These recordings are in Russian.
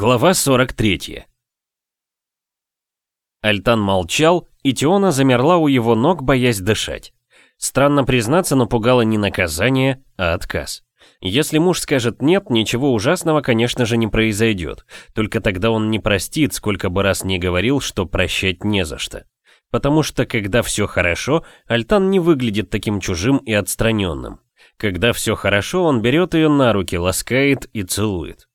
Глава 43 Альтан молчал, и Теона замерла у его ног, боясь дышать. Странно признаться, но пугало не наказание, а отказ. Если муж скажет «нет», ничего ужасного, конечно же, не произойдет. Только тогда он не простит, сколько бы раз не говорил, что прощать не за что. Потому что, когда все хорошо, Альтан не выглядит таким чужим и отстраненным. Когда все хорошо, он берет ее на руки, ласкает и целует.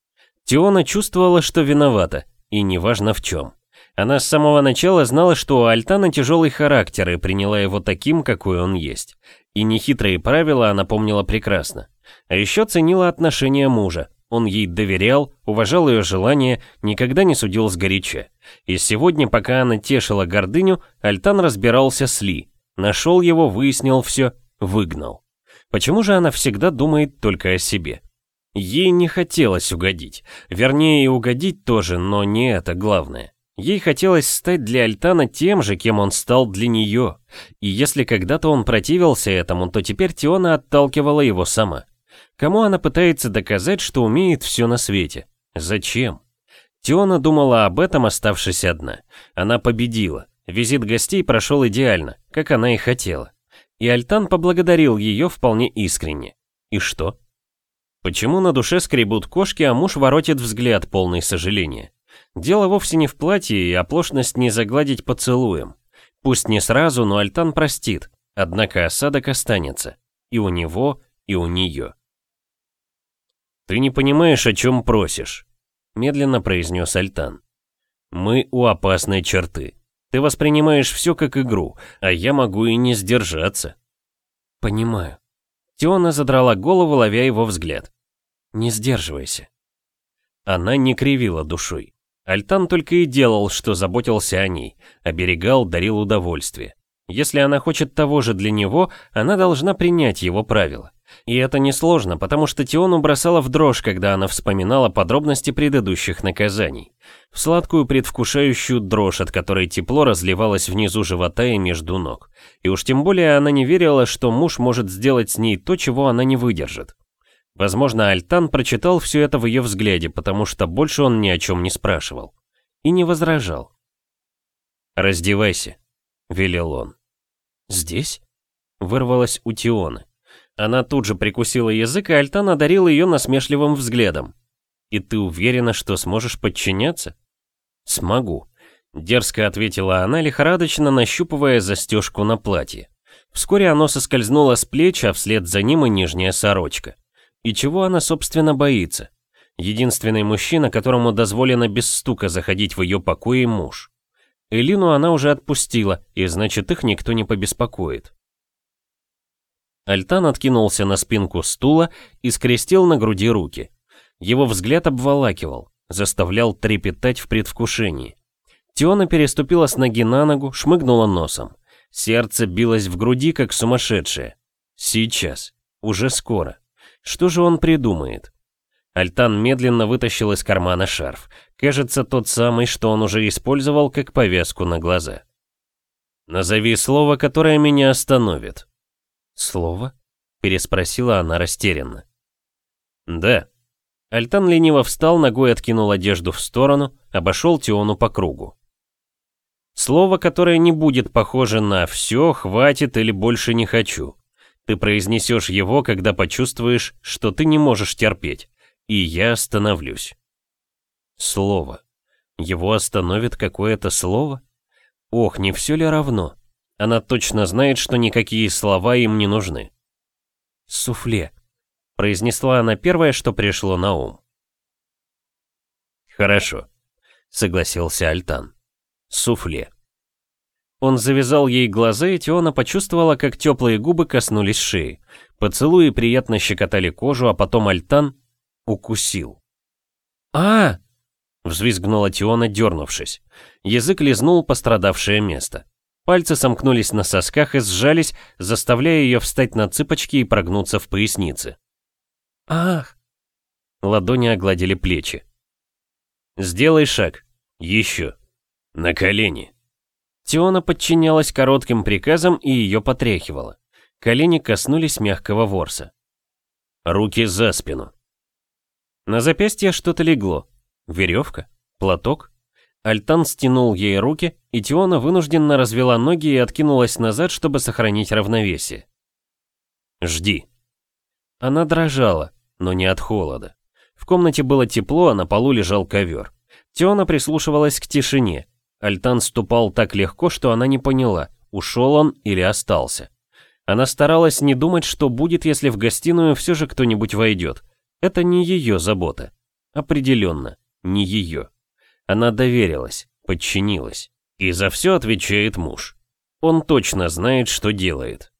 Теона чувствовала, что виновата, и неважно в чем. Она с самого начала знала, что у Альтана тяжелый характер и приняла его таким, какой он есть. И нехитрые правила она помнила прекрасно. А еще ценила отношения мужа. Он ей доверял, уважал ее желания, никогда не судил сгоряча. И сегодня, пока она тешила гордыню, Альтан разбирался с Ли. Нашел его, выяснил все, выгнал. Почему же она всегда думает только о себе? Ей не хотелось угодить. Вернее, и угодить тоже, но не это главное. Ей хотелось стать для Альтана тем же, кем он стал для нее. И если когда-то он противился этому, то теперь Тиона отталкивала его сама. Кому она пытается доказать, что умеет все на свете? Зачем? Тиона думала об этом, оставшись одна. Она победила. Визит гостей прошел идеально, как она и хотела. И Альтан поблагодарил ее вполне искренне. И что? Почему на душе скребут кошки, а муж воротит взгляд, полный сожаления? Дело вовсе не в платье, и оплошность не загладить поцелуем. Пусть не сразу, но Альтан простит, однако осадок останется. И у него, и у нее. «Ты не понимаешь, о чем просишь», — медленно произнес Альтан. «Мы у опасной черты. Ты воспринимаешь все как игру, а я могу и не сдержаться». «Понимаю». Теона задрала голову, ловя его взгляд. «Не сдерживайся». Она не кривила душой. Альтан только и делал, что заботился о ней, оберегал, дарил удовольствие. Если она хочет того же для него, она должна принять его правила. И это несложно, потому что Тиону бросала в дрожь, когда она вспоминала подробности предыдущих наказаний. В сладкую предвкушающую дрожь, от которой тепло разливалось внизу живота и между ног. И уж тем более она не верила, что муж может сделать с ней то, чего она не выдержит. Возможно, Альтан прочитал все это в ее взгляде, потому что больше он ни о чем не спрашивал. И не возражал. «Раздевайся», — велел он. «Здесь?» — вырвалась у Тионы. Она тут же прикусила язык, и Альтан одарил ее насмешливым взглядом. «И ты уверена, что сможешь подчиняться?» «Смогу», — дерзко ответила она, лихорадочно нащупывая застежку на платье. Вскоре оно соскользнуло с плеч, а вслед за ним и нижняя сорочка. И чего она, собственно, боится? Единственный мужчина, которому дозволено без стука заходить в ее покои, муж. Элину она уже отпустила, и значит их никто не побеспокоит. Альтан откинулся на спинку стула и скрестил на груди руки. Его взгляд обволакивал, заставлял трепетать в предвкушении. Теона переступила с ноги на ногу, шмыгнула носом. Сердце билось в груди, как сумасшедшее. Сейчас. Уже скоро. Что же он придумает? Альтан медленно вытащил из кармана шарф. Кажется, тот самый, что он уже использовал как повязку на глаза. «Назови слово, которое меня остановит». «Слово?» — переспросила она растерянно. «Да». Альтан лениво встал, ногой откинул одежду в сторону, обошел Тиону по кругу. Слово, которое не будет похоже на «все», «хватит» или «больше не хочу». Ты произнесешь его, когда почувствуешь, что ты не можешь терпеть, и я остановлюсь. Слово. Его остановит какое-то слово? Ох, не все ли равно? Она точно знает, что никакие слова им не нужны. «Суфле», — произнесла она первое, что пришло на ум. «Хорошо», — согласился Альтан. «Суфле». Он завязал ей глаза, и Теона почувствовала, как теплые губы коснулись шеи. Поцелуи приятно щекотали кожу, а потом Альтан укусил. а, Взвизгнула Теона, дернувшись. Язык лизнул пострадавшее место. Пальцы сомкнулись на сосках и сжались, заставляя ее встать на цыпочки и прогнуться в пояснице. «Ах!» Ладони огладили плечи. «Сделай шаг. Еще. На колени». Теона подчинялась коротким приказам и ее потряхивала. Колени коснулись мягкого ворса. Руки за спину. На запястье что-то легло. Веревка? Платок? Альтан стянул ей руки, и Тиона вынужденно развела ноги и откинулась назад, чтобы сохранить равновесие. «Жди». Она дрожала, но не от холода. В комнате было тепло, а на полу лежал ковер. Тиона прислушивалась к тишине. Альтан ступал так легко, что она не поняла, ушел он или остался. Она старалась не думать, что будет, если в гостиную все же кто-нибудь войдет. Это не ее забота. Определенно, не ее. Она доверилась, подчинилась. И за все отвечает муж. Он точно знает, что делает.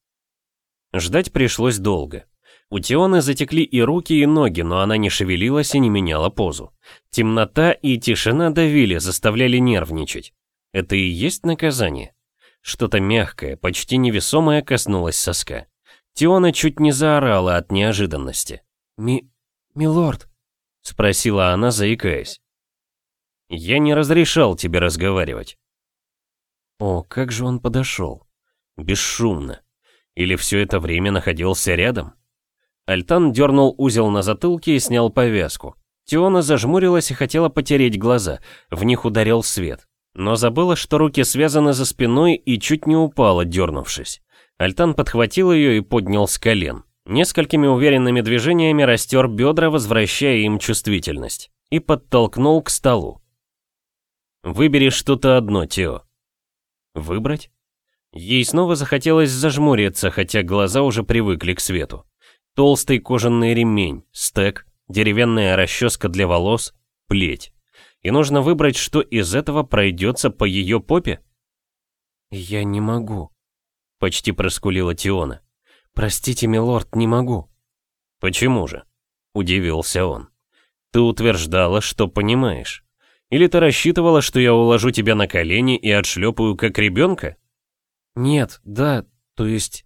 Ждать пришлось долго. У Тионы затекли и руки, и ноги, но она не шевелилась и не меняла позу. Темнота и тишина давили, заставляли нервничать. Это и есть наказание. Что-то мягкое, почти невесомое коснулось соска. Тиона чуть не заорала от неожиданности. «Ми... милорд?» — спросила она, заикаясь. «Я не разрешал тебе разговаривать». О, как же он подошел. Бесшумно. Или все это время находился рядом? Альтан дернул узел на затылке и снял повязку. Тиона зажмурилась и хотела потереть глаза, в них ударил свет. Но забыла, что руки связаны за спиной и чуть не упала, дернувшись. Альтан подхватил ее и поднял с колен. Несколькими уверенными движениями растер бедра, возвращая им чувствительность. И подтолкнул к столу. «Выбери что-то одно, Тео». «Выбрать?» Ей снова захотелось зажмуриться, хотя глаза уже привыкли к свету. Толстый кожаный ремень, стек, деревянная расческа для волос, плеть. И нужно выбрать, что из этого пройдется по ее попе? «Я не могу», — почти проскулила Тиона. «Простите, милорд, не могу». «Почему же?» — удивился он. «Ты утверждала, что понимаешь. Или ты рассчитывала, что я уложу тебя на колени и отшлепаю как ребенка?» «Нет, да, то есть...»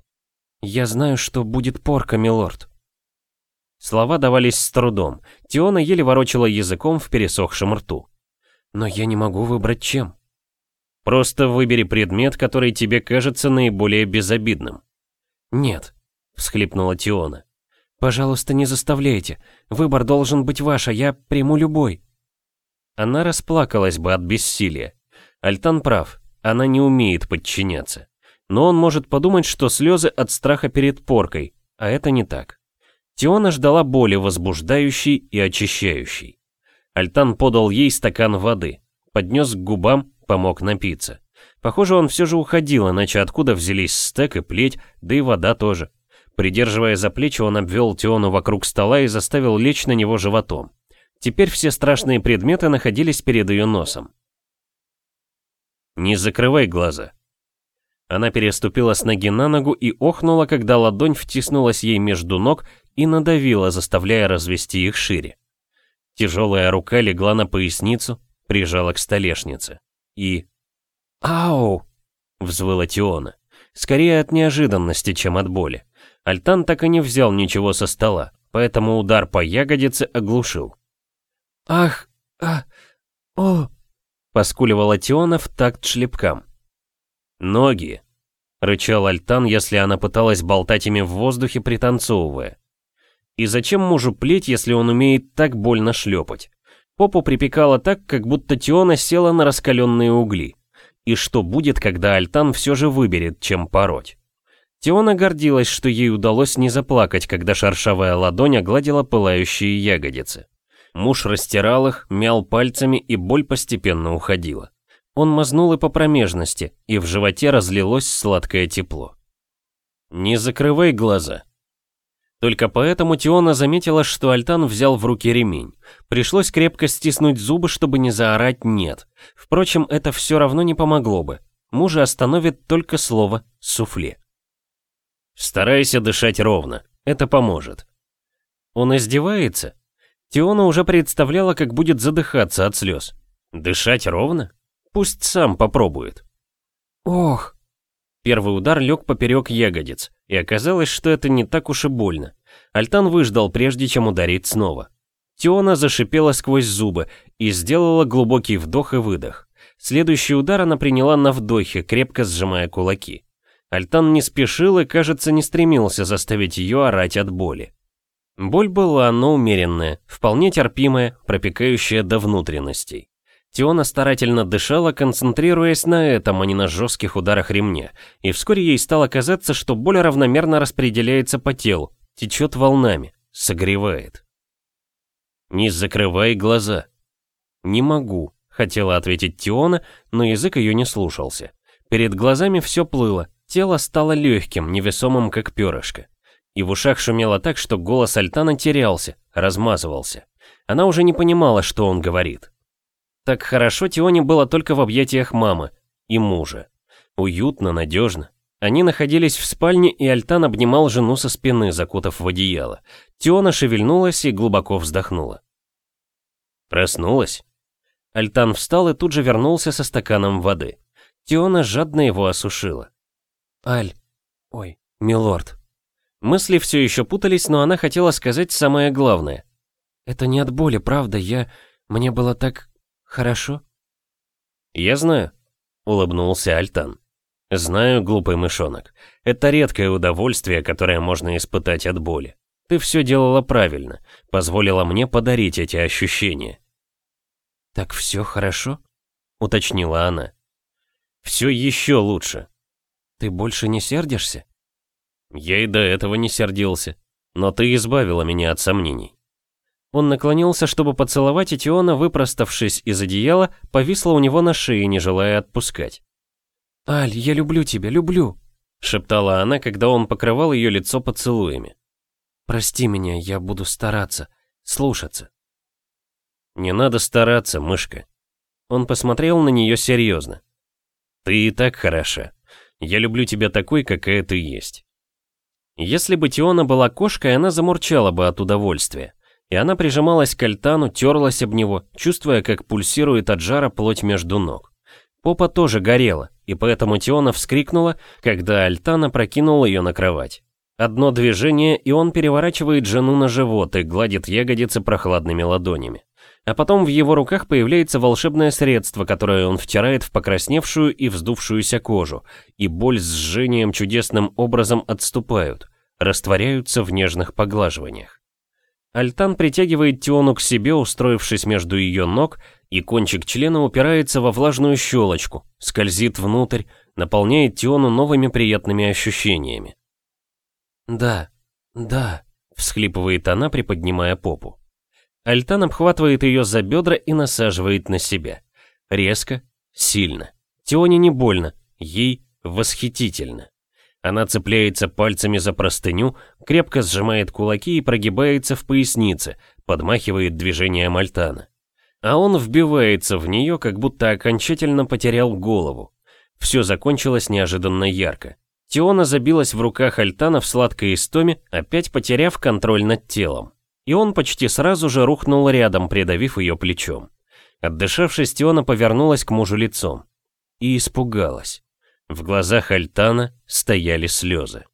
«Я знаю, что будет порка, милорд». Слова давались с трудом. Тиона еле ворочала языком в пересохшем рту. «Но я не могу выбрать чем». «Просто выбери предмет, который тебе кажется наиболее безобидным». «Нет», — всхлипнула Тиона. «Пожалуйста, не заставляйте. Выбор должен быть ваш, а я приму любой». Она расплакалась бы от бессилия. Альтан прав, она не умеет подчиняться но он может подумать, что слезы от страха перед поркой, а это не так. Тиона ждала боли, возбуждающей и очищающей. Альтан подал ей стакан воды, поднес к губам, помог напиться. Похоже, он все же уходил, иначе откуда взялись стек и плеть, да и вода тоже. Придерживая за плечи, он обвел Тиону вокруг стола и заставил лечь на него животом. Теперь все страшные предметы находились перед ее носом. «Не закрывай глаза», она переступила с ноги на ногу и охнула, когда ладонь втиснулась ей между ног и надавила, заставляя развести их шире. Тяжелая рука легла на поясницу, прижала к столешнице. И... «Ау!» — взвыла Тиона. Скорее от неожиданности, чем от боли. Альтан так и не взял ничего со стола, поэтому удар по ягодице оглушил. «Ах! А! О!» — поскуливала Тиона в такт шлепкам. «Ноги!» — рычал Альтан, если она пыталась болтать ими в воздухе, пританцовывая. И зачем мужу плеть, если он умеет так больно шлепать? Попу припекало так, как будто Тиона села на раскаленные угли. И что будет, когда Альтан все же выберет, чем пороть? Тиона гордилась, что ей удалось не заплакать, когда шершавая ладонь огладила пылающие ягодицы. Муж растирал их, мял пальцами, и боль постепенно уходила. Он мазнул и по промежности, и в животе разлилось сладкое тепло. «Не закрывай глаза». Только поэтому Тиона заметила, что Альтан взял в руки ремень. Пришлось крепко стиснуть зубы, чтобы не заорать «нет». Впрочем, это все равно не помогло бы. Мужа остановит только слово «суфле». Старайся дышать ровно, это поможет. Он издевается? Тиона уже представляла, как будет задыхаться от слез. Дышать ровно? Пусть сам попробует. Ох. Первый удар лег поперек ягодиц, и оказалось, что это не так уж и больно. Альтан выждал, прежде чем ударить снова. Тиона зашипела сквозь зубы и сделала глубокий вдох и выдох. Следующий удар она приняла на вдохе, крепко сжимая кулаки. Альтан не спешил и, кажется, не стремился заставить ее орать от боли. Боль была, но умеренная, вполне терпимая, пропекающая до внутренностей. Тиона старательно дышала, концентрируясь на этом, а не на жестких ударах ремня, и вскоре ей стало казаться, что боль равномерно распределяется по телу, течет волнами, согревает. «Не закрывай глаза». «Не могу», — хотела ответить Тиона, но язык ее не слушался. Перед глазами все плыло, тело стало легким, невесомым, как перышко. И в ушах шумело так, что голос Альтана терялся, размазывался. Она уже не понимала, что он говорит. Так хорошо Тионе было только в объятиях мамы и мужа. Уютно, надежно. Они находились в спальне, и Альтан обнимал жену со спины, закутав в одеяло. Тиона шевельнулась и глубоко вздохнула. Проснулась. Альтан встал и тут же вернулся со стаканом воды. Тиона жадно его осушила. «Аль... Ой, милорд». Мысли все еще путались, но она хотела сказать самое главное. «Это не от боли, правда, я... Мне было так... хорошо?» «Я знаю», — улыбнулся Альтан. «Знаю, глупый мышонок. Это редкое удовольствие, которое можно испытать от боли. Ты все делала правильно, позволила мне подарить эти ощущения». «Так все хорошо?» — уточнила она. Все еще лучше. Ты больше не сердишься? Я и до этого не сердился. Но ты избавила меня от сомнений. Он наклонился, чтобы поцеловать, и выпроставшись из одеяла, повисла у него на шее, не желая отпускать. «Аль, я люблю тебя, люблю», — шептала она, когда он покрывал ее лицо поцелуями. «Прости меня, я буду стараться, слушаться». «Не надо стараться, мышка». Он посмотрел на нее серьезно. Ты и так хороша. Я люблю тебя такой, какая ты есть. Если бы Тиона была кошкой, она замурчала бы от удовольствия. И она прижималась к Альтану, терлась об него, чувствуя, как пульсирует от жара плоть между ног. Попа тоже горела, и поэтому Тиона вскрикнула, когда Альтана прокинул ее на кровать. Одно движение, и он переворачивает жену на живот и гладит ягодицы прохладными ладонями. А потом в его руках появляется волшебное средство, которое он втирает в покрасневшую и вздувшуюся кожу, и боль с жжением чудесным образом отступают, растворяются в нежных поглаживаниях. Альтан притягивает Тиону к себе, устроившись между ее ног, и кончик члена упирается во влажную щелочку, скользит внутрь, наполняет Тиону новыми приятными ощущениями. «Да, да», — всхлипывает она, приподнимая попу. Альтан обхватывает ее за бедра и насаживает на себя. Резко, сильно. Тионе не больно, ей восхитительно. Она цепляется пальцами за простыню, крепко сжимает кулаки и прогибается в пояснице, подмахивает движением Альтана. А он вбивается в нее, как будто окончательно потерял голову. Все закончилось неожиданно ярко. Тиона забилась в руках Альтана в сладкой истоме, опять потеряв контроль над телом и он почти сразу же рухнул рядом, придавив ее плечом. Отдышавшись, Теона повернулась к мужу лицом и испугалась. В глазах Альтана стояли слезы.